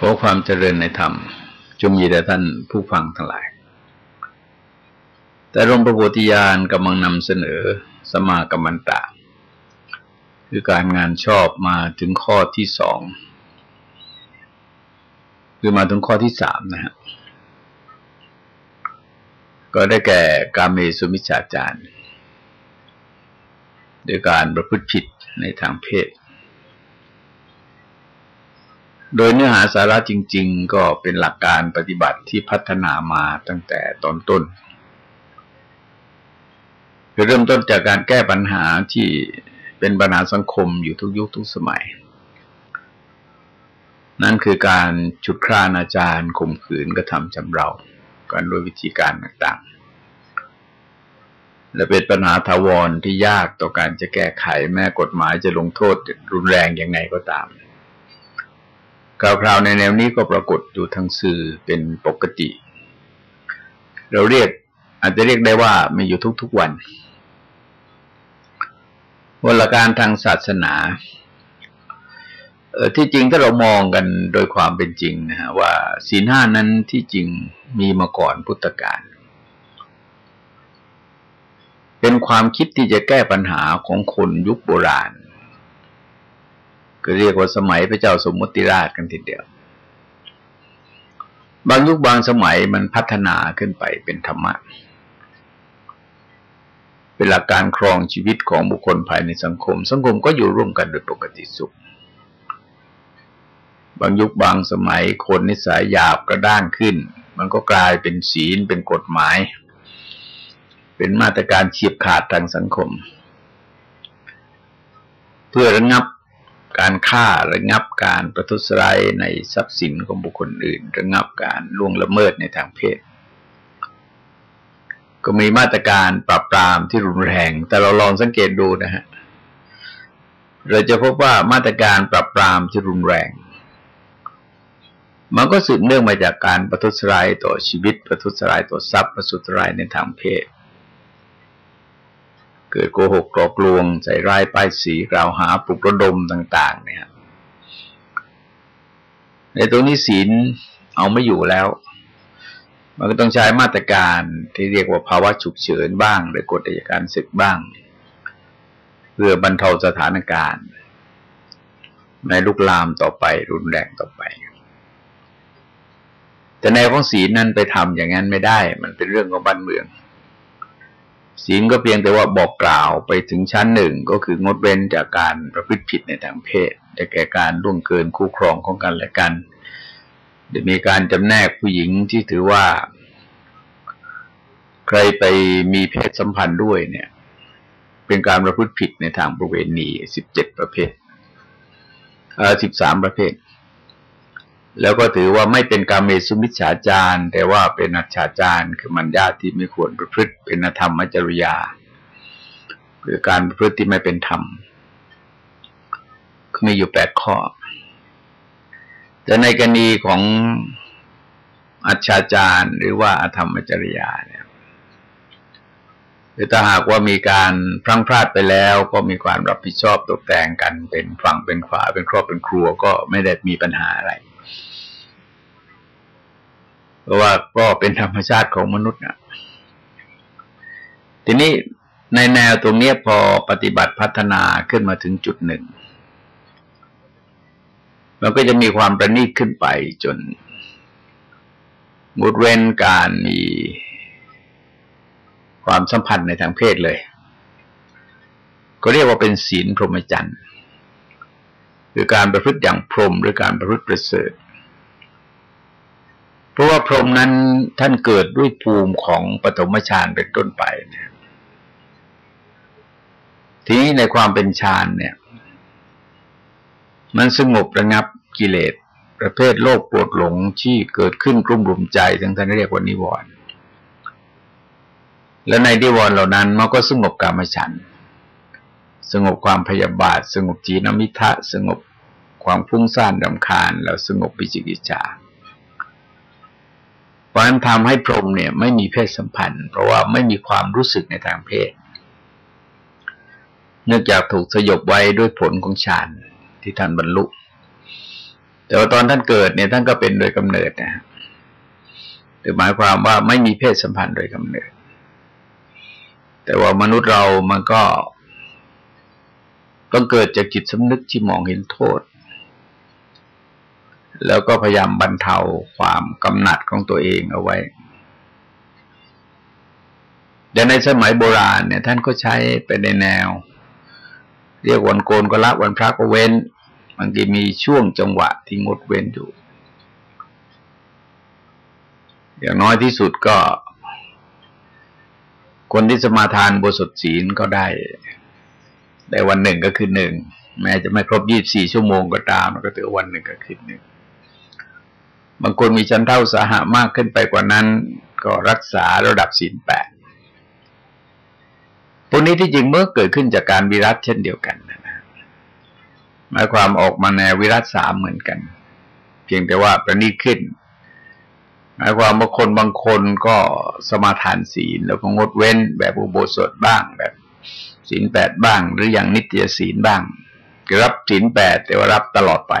ขอความเจริญในธรรมจงมีแด่ท่านผู้ฟังทั้งหลาย แต่รมประโพธิญาณกำลังนำเสนอสมากัมมันตะ คือการงานชอบมาถึงข้อที่สองคือมาถึงข้อที่สามนะฮะก็ได้แก่การเมสุมิชฌาจารด้วยการประพฤติผิดในทางเพศ โดยเนื้อหาสาระจริง ๆ ก็เป็นหลักการปฏิบัติที่พัฒนามาตั้งแต่ตอนต้นคือเริ่มต้นจากการแก้ปัญหาที่เป็นปัญหาสังคมอยู่ทุกยุคทุกสมัย นั่นคือการฉุดคร่านาจารย์ข่มขืนกระทำจำเรากันด้วยวิธีการต่างๆ และเป็นปัญหาทาวรที่ยากต่อการจะแก้ไขแม้กฎหมายจะลงโทษรุนแรงยังไงก็ตาม คราวๆในแนวนี้ก็ปรากฏอยู่ทางสื่อเป็นปกติ เราเรียกอาจจะเรียกได้ว่ามีอยู่ทุกๆวันวลการทางศาสนาออที่จริงถ้าเรามองกันโดยความเป็นจริงนะฮะว่าศีลห้านั้นที่จริงมีมาก่อนพุทธกาลเป็นความคิดที่จะแก้ปัญหาของคนยุคโบราณ ก็เรียกว่าสมัยพระเจ้าสมมติราชกันทีเดียว บางยุคบางสมัยมันพัฒนาขึ้นไปเป็นธรรมะ เป็นหลักการครองชีวิตของบุคคลภายในสังคม สังคมก็อยู่ร่วมกันโดยปกติสุข บางยุคบางสมัยคนนิสัยหยาบกระด้างขึ้น มันก็กลายเป็นศีลเป็นกฎหมาย เป็นมาตรการเฉียบขาดทางสังคม เพื่อระงับ การฆ่าระงับการประทุษร้ายในทรัพย์สินของบุคคลอื่น ระงับการล่วงละเมิดในทางเพศ ก็มีมาตรการปราบปรามที่รุนแรง แต่เราลองสังเกตดูนะฮะเราจะพบว่ามาตรการปราบปรามที่รุนแรง มันก็สืบเนื่องมาจากการประทุษร้ายต่อชีวิต ประทุษร้ายต่อทรัพย์ประทุษร้ายในทางเพศ เกิดโกหกกรอกลวง ใส่ร้ายป้ายสีกล่าวหาปลุกระดมต่าง ๆ เนี่ย ในตรงนี้ศีลเอาไม่อยู่แล้ว มันก็ต้องใช้มาตรการที่เรียกว่าภาวะฉุกเฉินบ้าง หรือกฎอัยการศึกบ้าง เพื่อบรรเทาสถานการณ์ ในลุกลามต่อไปรุนแรงต่อไปแต่ในของศีลนั้นไปทำอย่างนั้นไม่ได้ มันเป็นเรื่องของบ้านเมือง ศีลก็เพียงแต่ว่าบอกกล่าวไปถึงชั้นหนึ่งก็คืองดเว้นจากการประพฤติผิดในทางเพศแต่แก่การล่วงเกินคู่ครองของกันและกันจะมีการจำแนกผู้หญิงที่ถือว่า ใครไปมีเพศสัมพันธ์ด้วยเนี่ย เป็นการประพฤติผิดในทางประเวณีสิบเจ็ดประเภทเอ่อสิบสามประเภท แล้วก็ถือว่าไม่เป็นการเมสุมิชฌาจารแต่ว่าเป็นอัจฉาจารคือมันญาติที่ไม่ควรประพฤติเป็นธรรมจริยาคือการประพฤติที่ไม่เป็นธรรมมีอยู่แปดข้อ แต่ในกรณีของอัจฉาจารหรือว่าอธรรมจริยาเนี่ยคือถ้าหากว่ามีการพลั้งพลาดไปแล้ว ก็มีความรับผิดชอบตกแต่งกันเป็นฝั่งเป็นขวาเป็นครอบเป็นครัวก็ไม่ได้มีปัญหาอะไร เพราะว่าก็เป็นธรรมชาติของมนุษย์นะทีนี้ในแนวตรงนี้พอปฏิบัติพัฒนาขึ้นมาถึงจุดหนึ่ง มันก็จะมีความประณีตขึ้นไปจนงดเว้นการมีความสัมพันธ์ในทางเพศเลย ก็เรียกว่าเป็นศีลพรหมจรรย์ คือการประพฤติอย่างพรหมหรือการประพฤติประเสริฐ เพราะว่าพรหมนั้นท่านเกิดด้วยภูมิของปฐมฌานเป็นต้นไปเนี่ยทีนี้ในความเป็นฌานเนี่ย มันสงบระงับกิเลสประเภทโลกปวดหลงที่เกิดขึ้นกลุ่มรุมใจทั้งท่านเรียกว่านิวรณ์และในนิวรณ์เหล่านั้นมันก็สงบกามฉัน สงบความพยาบาท สงบจีนมิทะ สงบความฟุ้งซ่านดำคาญ แล้วสงบปิจิกิจจา ราะนั้นทำให้พรหมเนี่ยไม่มีเพศสัมพันธ์ เพราะว่าไม่มีความรู้สึกในทางเพศ เนื่องจากถูกสยบไว้ด้วยผลของฌานที่ท่านบรรลุ แต่ว่าตอนท่านเกิดเนี่ยท่านก็เป็นโดยกำเนิดนะคือหมายความว่าไม่มีเพศสัมพันธ์โดยกำเนิด แต่ว่ามนุษย์เรามันก็ต้องเกิดจากจิตสำนึกที่มองเห็นโทษ แล้วก็พยายามบรรเทาความกำหนัดของตัวเองเอาไว้แต่ในสมัยโบราณเนี่ยท่านก็ใช้ไปในแนว เรียกวันโกนก็ละวันพระก็เว้นบางทีมีช่วงจังหวะที่งดเว้นอยู่ อย่างน้อยที่สุดก็ คนที่สมาทานบทสดศีลก็ได้ได้วันหนึ่งก็คือหนึ่งแม้จะไม่ครบยี่บสี่ชั่วโมงก็ตามก็ถือวันหนึ่งก็คือหนึ่ง บางคนมีชั้นเท่าสาหะมากขึ้นไปกว่านั้น ก็รักษาระดับศีลแปดพวกนี้ที่จริงเมื่อเกิดขึ้นจากการวิรัตเช่นเดียวกันนะหมายความออกมาในววิรัตสามเหมือนกัน เพียงแต่ว่าประณีตขึ้น หมายความว่าคนบางคนก็สมาทานศีล แล้วก็งดเว้นแบบอุโบสถบ้างแบบศีลแปดบ้าง หรืออย่างนิตยศีลบ้างรับศีลแปดแต่ว่ารับตลอดไป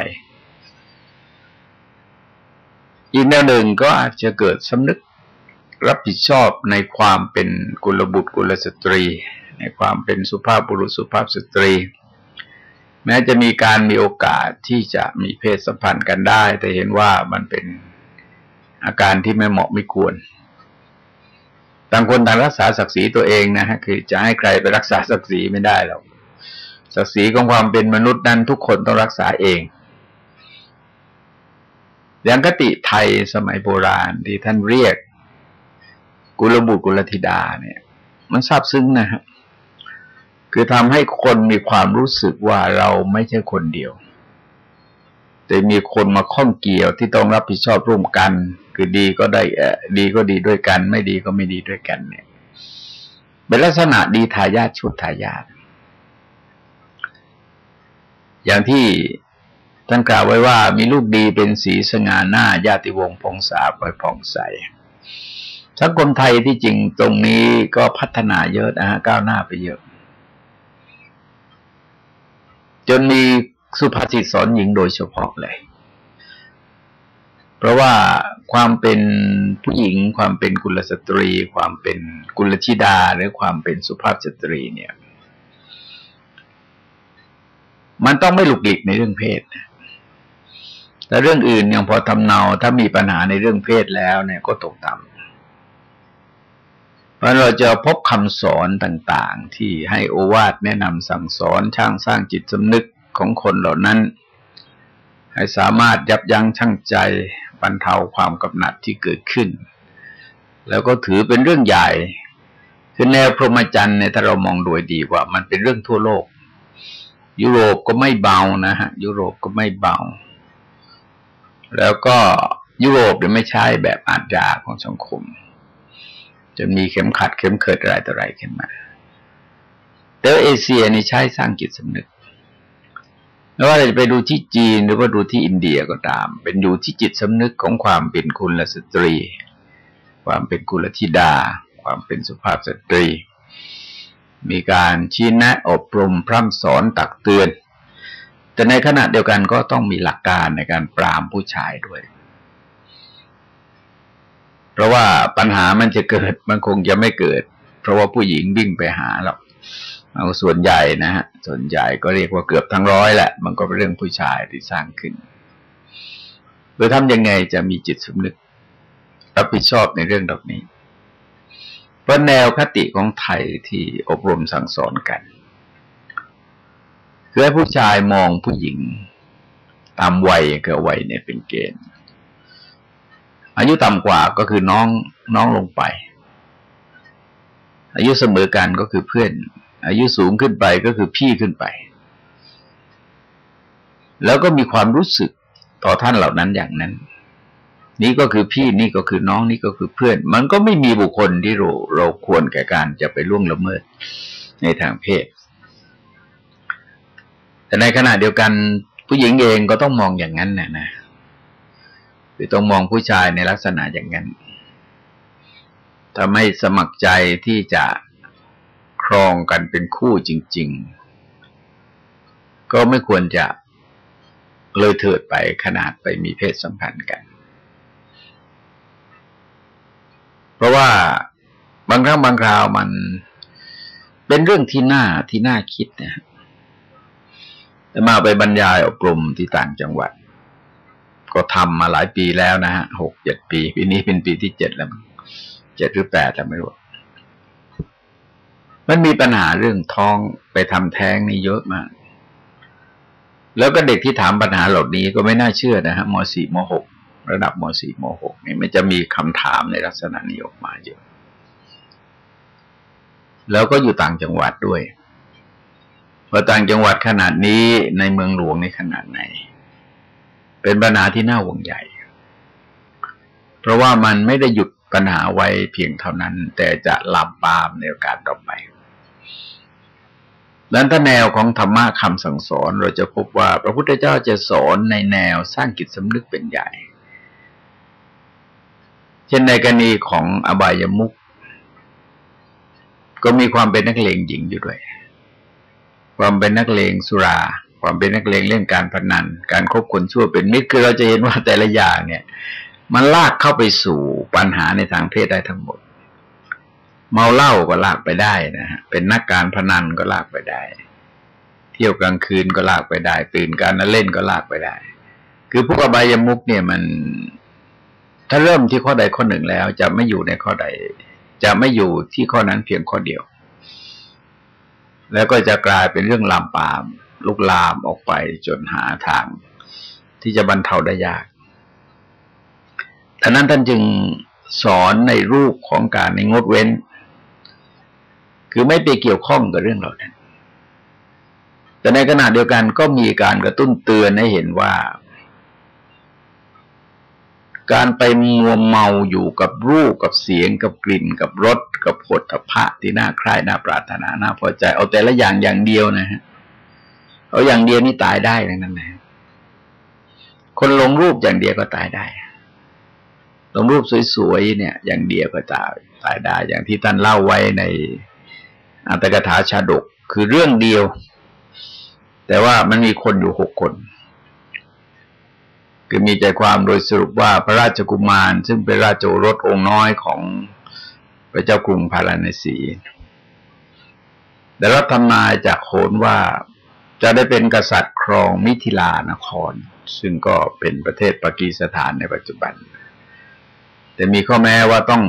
อีกแนวหนึ่งก็อาจจะเกิดสำนึกรับผิดชอบในความเป็นกุลบุตรกุลสตรี ในความเป็นสุภาพบุรุษสุภาพสตรี แม้จะมีการมีโอกาสที่จะมีเพศสัมพันธ์กันได้ แต่เห็นว่ามันเป็นอาการที่ไม่เหมาะไม่ควรต่างคนต่างรักษาศักดิ์ศรีตัวเองนะฮะคือจะให้ใครไปรักษาศักดิ์ศรีไม่ได้หรอกศักดิ์ศรีของความเป็นมนุษย์นั้นทุกคนต้องรักษาเอง อย่างกติไทยสมัยโบราณที่ท่านเรียก กุลบุตรกุลธิดาเนี่ย มันซาบซึ้งนะฮะคือทำให้คนมีความรู้สึกว่าเราไม่ใช่คนเดียว แต่มีคนมาข้องเกี่ยวที่ต้องรับผิดชอบร่วมกัน คือดีก็ได้ดีก็ดีด้วยกัน ไม่ดีก็ไม่ดีด้วยกันเนี่ย เป็นลักษณะดีทายาทชุดทายาทอย่างที่ ท่านกล่าวไว้ว่ามีลูกดีเป็นสีสง่าหน้าญาติวงศ์พงษาปล่อยผ่องใสสังคมไทยที่จริงตรงนี้ก็พัฒนาเยอะนะฮะก้าวหน้าไปเยอะ จนมีสุภาษิตสอนหญิงโดยเฉพาะเลย เพราะว่าความเป็นผู้หญิง ความเป็นกุลสตรี ความเป็นกุลธิดา หรือความเป็นสุภาพสตรีเนี่ย มันต้องไม่หลุกหลีกในเรื่องเพศ แต่เรื่องอื่นยังพอทำเนา ถ้ามีปัญหาในเรื่องเพศแล้วเนี่ยก็ตกต่ำเพราะเราจะพบคำสอนต่าง ๆ ที่ให้โอวาทแนะนำสั่งสอนช่างสร้างจิตสำนึกของคนเหล่านั้น ให้สามารถยับยั้งชั่งใจบรรเทาความกำหนัดที่เกิดขึ้น แล้วก็ถือเป็นเรื่องใหญ่คือแนวพรหมจรรย์เนี่ยถ้าเรามองโดยดีว่ามันเป็นเรื่องทั่วโลก ยุโรปก็ไม่เบานะฮะ ยุโรปก็ไม่เบา แล้วก็ยุโรปเนี่ยไม่ใช่แบบอาจยาของสังคมจนมีเข็มขัดเข็มเขิดอะไรต่ออะไรขึ้นมา แต่เอเชียนี่ใช้สร้างจิตสำนึกไม่ว่าเราจะไปดูที่จีนหรือว่าดูที่อินเดียก็ตาม เป็นอยู่ที่จิตสำนึกของความเป็นคุณลสตรี ความเป็นกุลธิดา ความเป็นสุภาพสตรี มีการชี้แนะอบรมพร่ำสอนตักเตือน แต่ในขณะเดียวกันก็ต้องมีหลักการในการปรามผู้ชายด้วย เพราะว่าปัญหามันจะเกิดมันคงจะไม่เกิด เพราะว่าผู้หญิงวิ่งไปหาเราเอาส่วนใหญ่นะฮะส่วนใหญ่ก็เรียกว่าเกือบทั้งร้อยแหละ มันก็เป็นเรื่องผู้ชายที่สร้างขึ้นโดยทำยังไงจะมีจิตสำนึก รับผิดชอบในเรื่องดอกนี้ เพราะแนวคติของไทยที่อบรมสั่งสอนกัน คือผู้ชายมองผู้หญิง ตามวัยกับวัยเนี่ยเป็นเกณฑ์ อายุต่ำกว่าก็คือน้องน้องลงไป อายุเสมอกันก็คือเพื่อน อายุสูงขึ้นไปก็คือพี่ขึ้นไป แล้วก็มีความรู้สึกต่อท่านเหล่านั้นอย่างนั้น นี่ก็คือพี่นี่ก็คือน้องนี่ก็คือเพื่อน มันก็ไม่มีบุคคลที่เราเราควรแก่การจะไปล่วงละเมิดในทางเพศ แต่ในขณะเดียวกันผู้หญิงเองก็ต้องมองอย่างนั้นนะนะคือต้องมองผู้ชายในลักษณะอย่างนั้นถ้าไม่สมัครใจที่จะครองกันเป็นคู่จริง ๆ ก็ไม่ควรจะเลยเถิดไปขนาดไปมีเพศสัมพันธ์กัน เพราะว่าบางครั้งบางคราวมันเป็นเรื่องที่น่าที่น่าคิดนะ มาไปบรรยายอบรมที่ต่างจังหวัด ก็ทำมาหลายปีแล้วนะฮะหกเจ็ดปีปีนี้เป็นปีที่เจ็ดแล้วเจ็ดหรือแปดแล้วไม่รู้มันมีปัญหาเรื่องท้องไปทำแท้งนี่เยอะมากแล้วก็เด็กที่ถามปัญหาเหล่านี้ก็ไม่น่าเชื่อนะฮะมสี่มหกระดับมสี่มหกนี่มันจะมีคำถามในลักษณะนี้ออกมาเยอะ แล้วก็อยู่ต่างจังหวัดด้วย พอต่างจังหวัดขนาดนี้ในเมืองหลวงในขนาดไหน เป็นปัญหาที่น่าห่วงใหญ่ เพราะว่ามันไม่ได้หยุดปัญหาไว้เพียงเท่านั้น แต่จะลามปามในโอกาสต่อไปดังนั้นถ้าแนวของธรรมะคำสั่งสอนเราจะพบว่า พระพุทธเจ้าจะสอนในแนวสร้างกิจสำนึกเป็นใหญ่ เช่นในกรณีของอบายมุกก็มีความเป็นนักเลงหญิงอยู่ด้วย ความเป็นนักเลงสุรา ความเป็นนักเลงเล่นการพนัน การคบคนชั่วเป็นมิตรคือเราจะเห็นว่าแต่ละอย่างเนี่ย มันลากเข้าไปสู่ปัญหาในทางเพศได้ทั้งหมด เมาเหล้าก็ลากไปได้นะฮะเป็นนักการพนันก็ลากไปได้ เที่ยวกลางคืนก็ลากไปได้ ตื่นการนเล่นก็ลากไปได้ คือพวกอบายมุกเนี่ยมัน ถ้าเริ่มที่ข้อใดข้อหนึ่งแล้ว จะไม่อยู่ในข้อใด จะไม่อยู่ที่ข้อนั้นเพียงข้อเดียว แล้วก็จะกลายเป็นเรื่องลามปาม ลุกลามออกไปจนหาทาง ที่จะบรรเทาได้ยากดังนั้นท่านจึงสอนในรูปของการในงดเว้น คือไม่ไปเกี่ยวข้องกับเรื่องเหล่านั้นแต่ในขณะเดียวกันก็มีการกระตุ้นเตือนให้เห็นว่า การไปมัวเมาอยู่กับรูปกับเสียงกับกลิ่นกับรสกับผลพระที่น่าใคร่น่าปรารถนาน่าพอใจ เอาแต่ละอย่างอย่างเดียวนะฮะเอาอย่างเดียวนี่ตายได้นั่นแหละคนลงรูปอย่างเดียวก็ตายได้ลงรูปสวยๆเนี่ย อย่างเดียวก็ตายตายได้อย่างที่ท่านเล่าไว้ในอัตถกถาชาดกคือเรื่องเดียว แต่ว่ามันมีคนอยู่หกคน คือมีใจความโดยสรุปว่าพระราชกุมาร ซึ่งเป็นราชโอรสองค์น้อยของพระเจ้ากรุงพาราณสีได้รับทำนายจากโขนว่าจะได้เป็นกษัตริย์ครองมิถิลานคร ซึ่งก็เป็นประเทศปากีสถานในปัจจุบัน แต่มีข้อแม้ว่าต้อง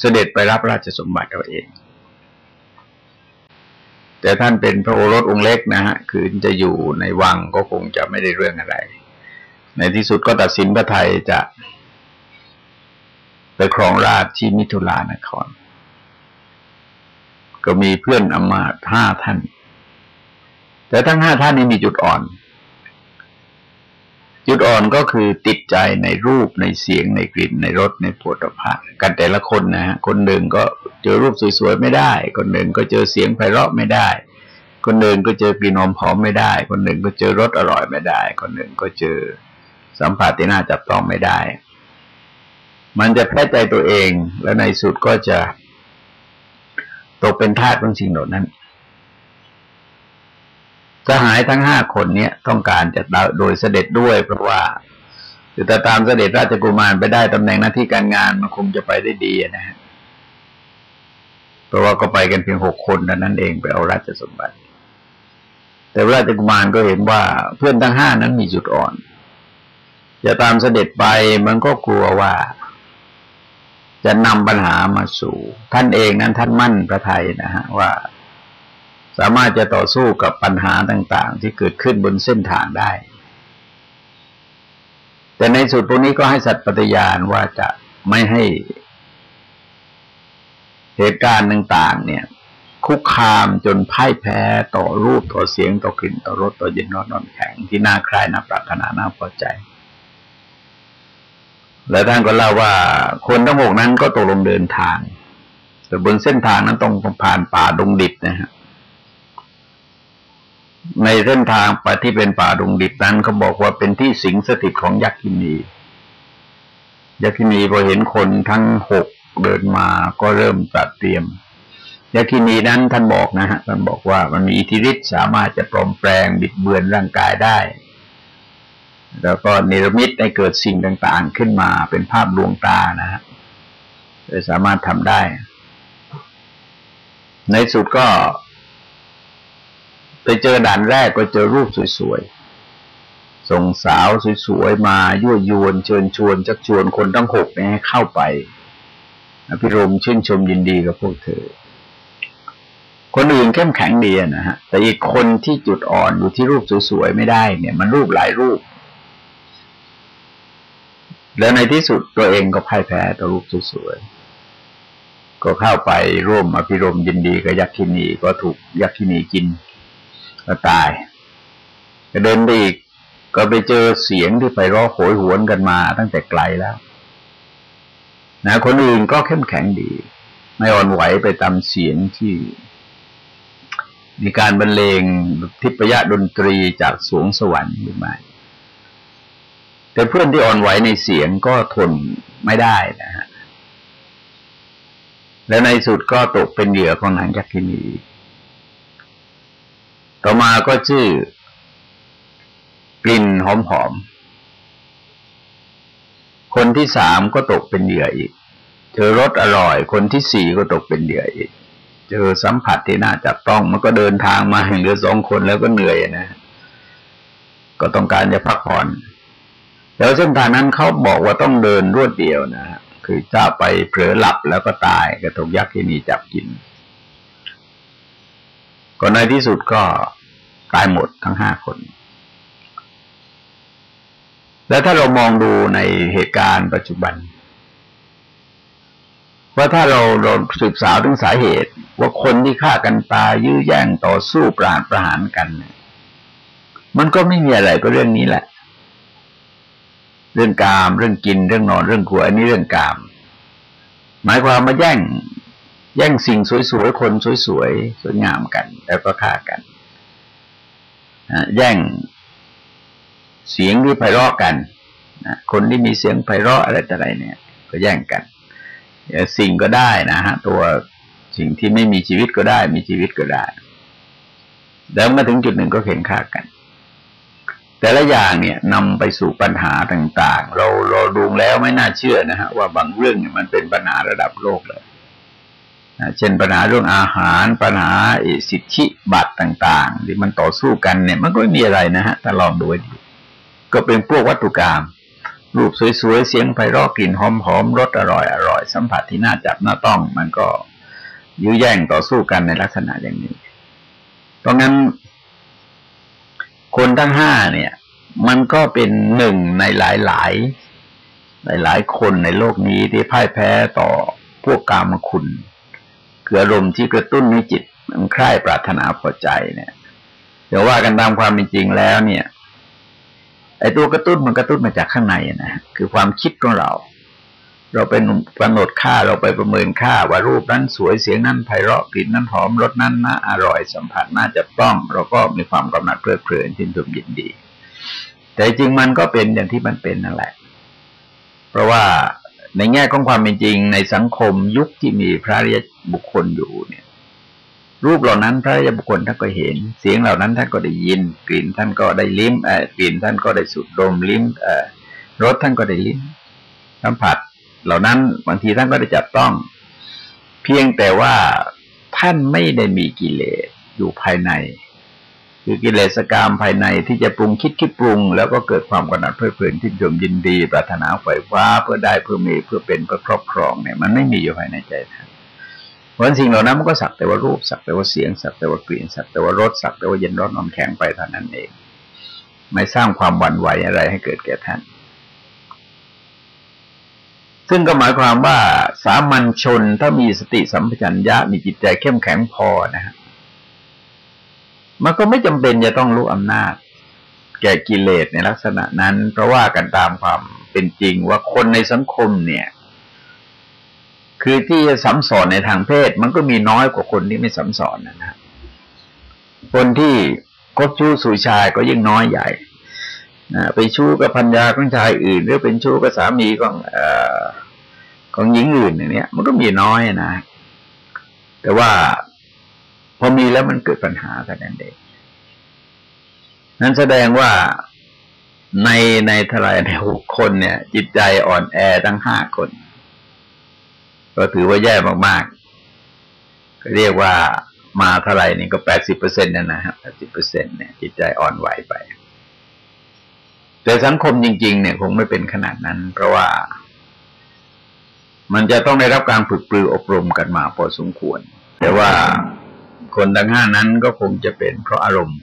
เสด็จไปรับราชสมบัติเอาเอง แต่ท่านเป็นพระโอรสองค์เล็กนะฮะ คือจะอยู่ในวังก็คงจะไม่ได้เรื่องอะไร ในที่สุดก็ตัดสินพระไทยจะ ไปครองราชที่มิถุลานคร ก็มีเพื่อนอมาตห้าท่าน แต่ทั้งห้าท่านนี้มีจุดอ่อน จุดอ่อนก็คือติดใจในรูปในเสียงในกลิ่นในรสในผลิตภัณฑ์กันแต่ละคนนะฮะคนหนึ่งก็เจอรูปสวยๆไม่ได้ คนหนึ่งก็เจอเสียงไพเราะไม่ได้คนหนึ่งก็เจอกลิ่นหอมหอมไม่ได้ คนหนึ่งก็เจอรสอร่อยไม่ได้ คนหนึ่งก็เจอ สัมผัสที่น่าจับต้องไม่ได้ มันจะแพ้ใจตัวเอง แล้วในสุดก็จะตกเป็นทาสของสิ่งเหล่านั้นสหายทั้งห้าคนเนี้ยต้องการจะโดยเสด็จด้วย เพราะว่าคือแต่ตามเสด็จราชกุมารไปได้ตำแหน่งหน้าที่การงานมันคงจะไปได้ดีนะฮะเพราะว่าก็ไปกันเพียงหกคนนั้นเองไปเอาราชสมบัติ แต่ราชกุมารก็เห็นว่าเพื่อนทั้งห้านั้นมีจุดอ่อน จะตามเสด็จไปมันก็กลัวว่า จะนำปัญหามาสู่ ท่านเองนั้นท่านมั่นพระไทยนะฮะว่า สามารถจะต่อสู้กับปัญหาต่าง ๆ ที่เกิดขึ้นบนเส้นทางได้ แต่ในสุดพวกนี้ก็ให้สัตว์ปฏิญาณว่าจะไม่ให้เหตุการณ์ต่าง ๆ เนี่ย คุกคามจนพ่ายแพ้ต่อรูปต่อเสียงต่อกลิ่นต่อรสต่อเย็นร้อนนอนแข็งที่น่าใคร่น่าปรารถนาน่าพอใจ แล้วท่านก็เล่าว่าคนทั้งหกนั้นก็ตกลงเดินทาง แต่บนเส้นทางนั้นต้องผ่านป่าดงดิบนะฮะในเส้นทางไปที่เป็นป่าดงดิบนั้นเขาบอกว่าเป็นที่สิงสถิตของยักษินียักษินีพอเห็นคนทั้งหกเดินมาก็เริ่มจัดเตรียมยักษินีนั้นท่านบอกนะฮะท่านบอกว่ามันมีอิทธิฤทธิ์สามารถจะปลอมแปลงบิดเบือนร่างกายได้ แล้วก็นิรมิตให้เกิดสิ่งต่างๆขึ้นมาเป็นภาพดวงตานะฮะสามารถทำได้ ในสุดก็ไปเจอด่านแรกก็เจอรูปสวยๆ ส่งสาวสวยๆ มายั่วยวนเชิญชวนจักชวนคนทั้งหกเนี่ยให้เข้าไปอภิรมชื่นชมยินดีกับพวกเธอ คนอื่นเข้มแข็งดีนะฮะ แต่อีกคนที่จุดอ่อนอยู่ที่รูปสวยๆ ไม่ได้เนี่ย มันรูปหลายรูป แล้วในที่สุดตัวเองก็พ่ายแพ้ต่อรูปสวยๆก็เข้าไปร่วมอภิรมยินดีกับยักษินีก็ถูกยักษินีกินก็ตายก็เดินไปอีกก็ไปเจอเสียงที่ไปร้อโหยหวนกันมาตั้งแต่ไกลแล้วนะคนอื่นก็เข้มแข็งดี ไม่อ่อนไหวไปตามเสียงที่ มีการบรรเลงทิพยดนตรีจากสวงสวรรค์หรือไม่ แต่เพื่อนที่อ่อนไหวในเสียงก็ทนไม่ได้นะฮะและในสุดก็ตกเป็นเหยื่อของนางยักษินี ต่อมาก็ชื่อกลิ่นหอมๆคนที่สามก็ตกเป็นเหยื่ออีก เจอรสอร่อย คนที่สี่ก็ตกเป็นเหยื่ออีก เจอสัมผัสที่น่าจับต้องมันก็เดินทางมาเหลือสองคนแล้วก็เหนื่อยนะ ก็ต้องการจะพักผ่อน แล้วเส้นทางนั้นเขาบอกว่าต้องเดินรวดเดียวนะคือจะไปเผลอหลับแล้วก็ตายกระถูกยักษ์ที่นี่จับกิน ก็ในที่สุดก็ตายหมดทั้งห้าคน แล้วถ้าเรามองดูในเหตุการณ์ปัจจุบัน ว่าถ้าเราเราศึกษาถึงสาเหตุ ว่าคนที่ฆ่ากันตายยื้อแย่งต่อสู้ปราดประหารกัน มันก็ไม่มีอะไรก็เรื่องนี้แหละ เรื่องกาม เรื่องกิน เรื่องนอน เรื่องกลัวอันนี้เรื่องกาม หมายความมาแย่ง แย่งสิ่งสวยๆคนสวยๆสวยงามกัน แล้วก็ฆ่ากันแย่งเสียงที่ไพเราะกันคนที่มีเสียงไพเราะอะไรต่ออะไรเนี่ย ก็แย่งกันสิ่งก็ได้นะฮะตัวสิ่งที่ไม่มีชีวิตก็ได้ มีชีวิตก็ได้ แล้วมาถึงจุดหนึ่งก็เข็นฆ่ากัน แต่ละอย่างเนี่ยนำไปสู่ปัญหาต่าง ๆ เราเราดูแล้วไม่น่าเชื่อนะฮะว่าบางเรื่องเนี่ยมันเป็นปัญหาระดับโลกเลยเช่นปัญหาเรื่องอาหารปัญหาสิทธิบัตรต่างๆที่มันต่อสู้กันเนี่ย มันก็ไม่มีอะไรนะฮะถ้าลองดูดีก็เป็นพวกวัตถุกรรมรูปสวยๆ เสียงไพเราะกลิ่นหอมๆรสอร่อยอร่อยสัมผัสที่น่าจับน่าต้อง มันก็ยื้อแย่งต่อสู้กันในลักษณะอย่างนี้เพราะงั้น คนทั้งห้าเนี่ย มันก็เป็นหนึ่งในหลายหลายหลายหลายคนในโลกนี้ที่พ่ายแพ้ต่อพวกกามคุณคืออารมณ์ที่กระตุ้นในจิตมันคลายปรารถนาพอใจเนี่ยเดี๋ยวว่ากันตามความเป็นจริงแล้วเนี่ยไอ้ตัวกระตุ้นมันกระตุ้นมาจากข้างในนะคือความคิดของเรา เราไปกำหนดค่าเราไปประเมินค่าว่ารูปนั้นสวยเสียงนั้นไพเราะกลิ่นนั้นหอมรสนั้นน่าอร่อยสัมผัสน่าจะต้อง เราก็มีความกำหนัดเพลิดเพลินชินชมยินดี แต่จริงมันก็เป็นอย่างที่มันเป็นนั่นแหละ เพราะว่าในแง่ของความเป็นจริงในสังคมยุคที่มีพระริยบุคคลอยู่เนี่ย รูปเหล่านั้นพระริยบุคคลท่านก็เห็น เสียงเหล่านั้นท่านก็ได้ยิน กลิ่นท่านก็ได้ลิ้มเอ่อกลิ่นท่านก็ได้สูดดมลิ้มเอ่อรสท่านก็ได้ลิ้มสัมผัส เหล่านั้นบางทีท่านก็ได้จับต้อง เพียงแต่ว่าท่านไม่ได้มีกิเลสอยู่ภายใน คือกิเลสกรรมภายในที่จะปรุงคิดคิดปรุง แล้วก็เกิดความกำหนัดเพลิดเพลินที่ชมยินดี ปรารถนาไฟฟ้าเพื่อได้เพื่อมีเพื่อเป็นเพื่อครอบครองเนี่ยมันไม่มีอยู่ภายในใจท่านเพราะสิ่งเหล่านั้นมันก็สักแต่ว่ารูปสักแต่ว่าเสียงสักแต่ว่ากลิ่นสักแต่ว่ารสสักแต่ว่าเย็นร้อนนอนแข็งไปเท่านั้นเอง ไม่สร้างความหวั่นไหวอะไรให้เกิดแก่ท่าน ซึ่งก็หมายความว่าสามัญชนถ้ามีสติสัมปชัญญะมีจิตใจเข้มแข็งพอนะฮะมันก็ไม่จำเป็นจะต้องรู้อำนาจ แก่กิเลสในลักษณะนั้น เพราะว่ากันตามความเป็นจริงว่าคนในสังคมเนี่ย คือที่จะสัมสอนในทางเพศ มันก็มีน้อยกว่าคนที่ไม่สัมสอนนะฮะคนที่กบชู้สู่ชายก็ยิ่งน้อยใหญ่นะไปชู้กับพันยาของชายอื่น หรือเป็นชู้กับสามีของอ ของหญิงอื่นอย่างเนี้ย มันก็มีน้อยนะ แต่ว่าพอมีแล้วมันเกิดปัญหาแต่นั้นเองนั้นแสดงว่าในในทลายในหกคนเนี่ย จิตใจอ่อนแอทั้งห้าคน ก็ถือว่าแย่มากๆก็เรียกว่ามาเท่าไหร่นี่ก็แปดสิบเปอร์เซ็นต์นะนะฮะแปดสิบเปอร์เซ็นต์เนี่ยจิตใจอ่อนไหวไป แต่สังคมจริง ๆ เนี่ย คงไม่เป็นขนาดนั้น เพราะว่า มันจะต้องได้รับการฝึกปรืออบรมกันมาพอสมควร แต่ว่าคนทั้งห้านั้นก็คงจะเป็นเพราะอารมณ์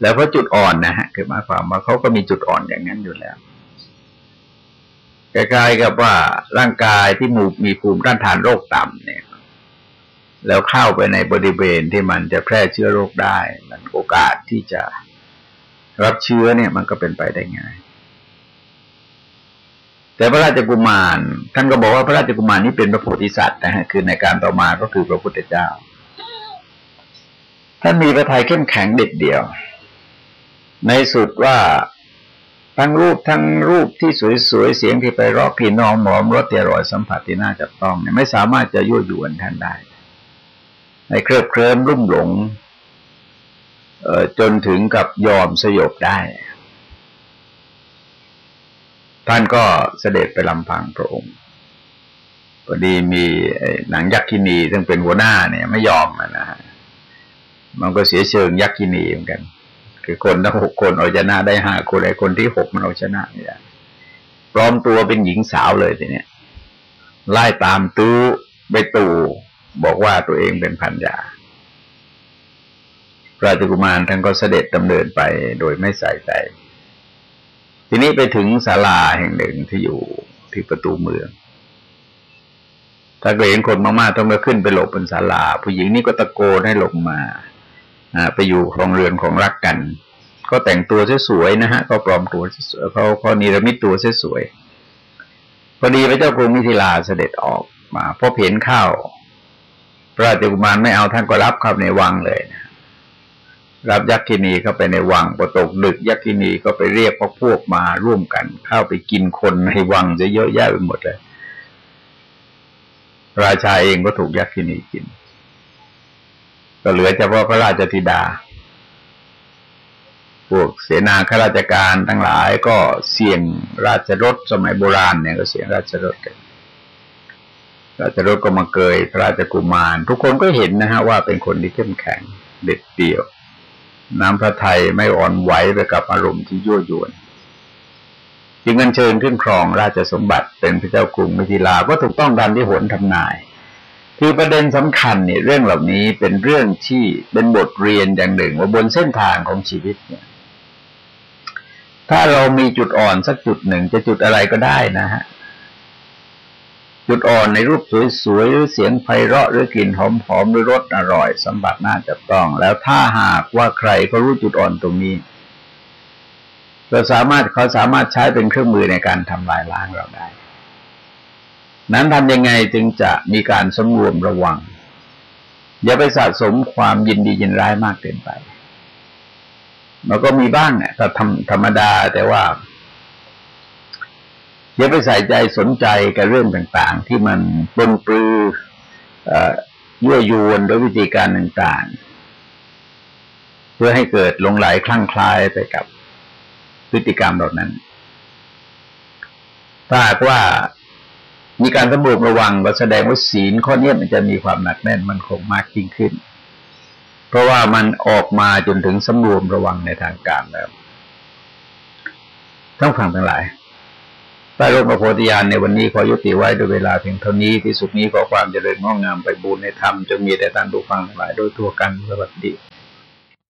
แล้วเพราะจุดอ่อนนะฮะคือหมายความว่าเขาก็มีจุดอ่อนอย่างนั้นอยู่แล้วคล้ายๆกับว่าร่างกายที่มูมีภูมิต้านทานโรคต่ำเนี่ย แล้วเข้าไปในบริเวณที่มันจะแพร่เชื้อโรคได้ มันโอกาสที่จะรับเชื้อเนี่ย มันก็เป็นไปได้ง่าย แต่พระราชกุมารท่านก็บอกว่าพระราชกุมารนี้เป็นพระโพธิสัตว์นะฮะคือในการต่อมาก็คือพระพุทธเจ้าท่านมีพระทัยเข้มแข็งเด็ดเดี่ยว ในสุดว่าทั้งรูปทั้งรูปที่สวยๆเสียงที่ไปร้อกกลิ่นนองหมอมรสเตียรอยสัมผัสที่น่าจับต้องเนี่ยไม่สามารถจะยั่วยวนท่านได้ ในเครือบเคลิ้มรุ่มหลงจนถึงกับยอมสยบได้ ท่านก็เสด็จไปลำพังพระองค์พอดีมีหนังยักษินีซึ่งเป็นหัวหน้าเนี่ย ไม่ยอมนะฮะมันก็เสียเชิงยักษินีเหมือนกัน คือคนทั้งหกคนเอาชนะได้ห้าคนไอ้คนที่หกมันเอาชนะไม่ได้ปลอมตัวเป็นหญิงสาวเลยทีเนี้ยไล่ตามตู้ไปตู่บอกว่าตัวเองเป็นพันยาพระราชกุมารท่านก็เสด็จดำเนินไปโดยไม่ใส่ใจ ทีนี้ไปถึงศาลาแห่งหนึ่งที่อยู่ที่ประตูเมือง ถ้าเกิดเห็นคนมากๆต้องมาขึ้นไปหลบบนศาลา ผู้หญิงนี่ก็ตะโกนให้ลงมาไปอยู่ครองเรือนของรักกัน ก็แต่งตัวสวยๆนะฮะ ก็ปลอมตัวสวยเขาเขานิรมิตตัวสวยพอดีพระเจ้ากรุงมิถิลาเสด็จออกมาพบเห็นข้าวระราชกุมารไม่เอาท่านก็รับเข้าในวังเลยนะ รับยักษินีเข้าไปในวังพอตกดึกยักษินีก็ไปเรียกพวกพวกมาร่วมกัน เข้าไปกินคนในวังจะเยอะแยะไปหมดเลย ราชาเองก็ถูกยักษินีกิน ก็เหลือเฉพาะพระราชธิดา พวกเสนาข้าราชการทั้งหลายก็เสี่ยงราชรถสมัยโบราณเนี่ยก็เสี่ยงราชรถกันราชรถก็มาเกยพระราชกุมาร ทุกคนก็เห็นนะฮะว่าเป็นคนที่เข้มแข็งเด็ดเดี่ยว น้ำพระทัยไม่อ่อนไหวไปกับอารมณ์ที่ยั่วยวนจึงเงินเชิญขึ้นครองราชสมบัติเป็นพระเจ้ากรุงมิถิลาก็ถูกต้องตามที่โหนทำนาย คือประเด็นสำคัญเนี่ยเรื่องเหล่านี้เป็นเรื่องที่เป็นบทเรียนอย่างหนึ่ง ว่าบนเส้นทางของชีวิตเนี่ย ถ้าเรามีจุดอ่อนสักจุดหนึ่งจะจุดอะไรก็ได้นะฮะ จุดอ่อนในรูปสวยๆหรือเสียงไพเราะหรือกลิ่นหอมๆหรือรสอร่อยสัมผัสน่าจับต้อง แล้วถ้าหากว่าใครก็รู้จุดอ่อนตรงนี้เราสามารถเขาสามารถใช้เป็นเครื่องมือในการทำลายล้างเราได้ นั้นทำยังไงจึงจะมีการสำรวมระวัง อย่าไปสะสมความยินดียินร้ายมากเกินไป มันก็มีบ้างเนี่ยก็ทำธรรมดาแต่ว่า อย่าไปใส่ใจสนใจกับเรื่องต่างๆ ที่มันปนปลือยั่วยวนโดยวิธีการต่างๆ เพื่อให้เกิดลงไหลคลั่งคลายไปกับพฤติกรรมเหล่านั้น ถ้าหากว่ามีการสำรวจระวังก็แสดงว่าศีลข้อนี้มันจะมีความหนักแน่นมันคงมากยิ่งขึ้น เพราะว่ามันออกมาจนถึงสำรวมระวังในทางการแล้ว ต้องฟังทั้งหลาย ใต้ร่มพระโพธิญาณในวันนี้ขอยุติไว้ด้วยเวลาเพียงเท่านี้ที่สุดนี้ขอความเจริญงอกงามไปบูรณนธรรมจงมีแต่ท่านผู้ฟังหลายโดยทั่วกันสวัสดี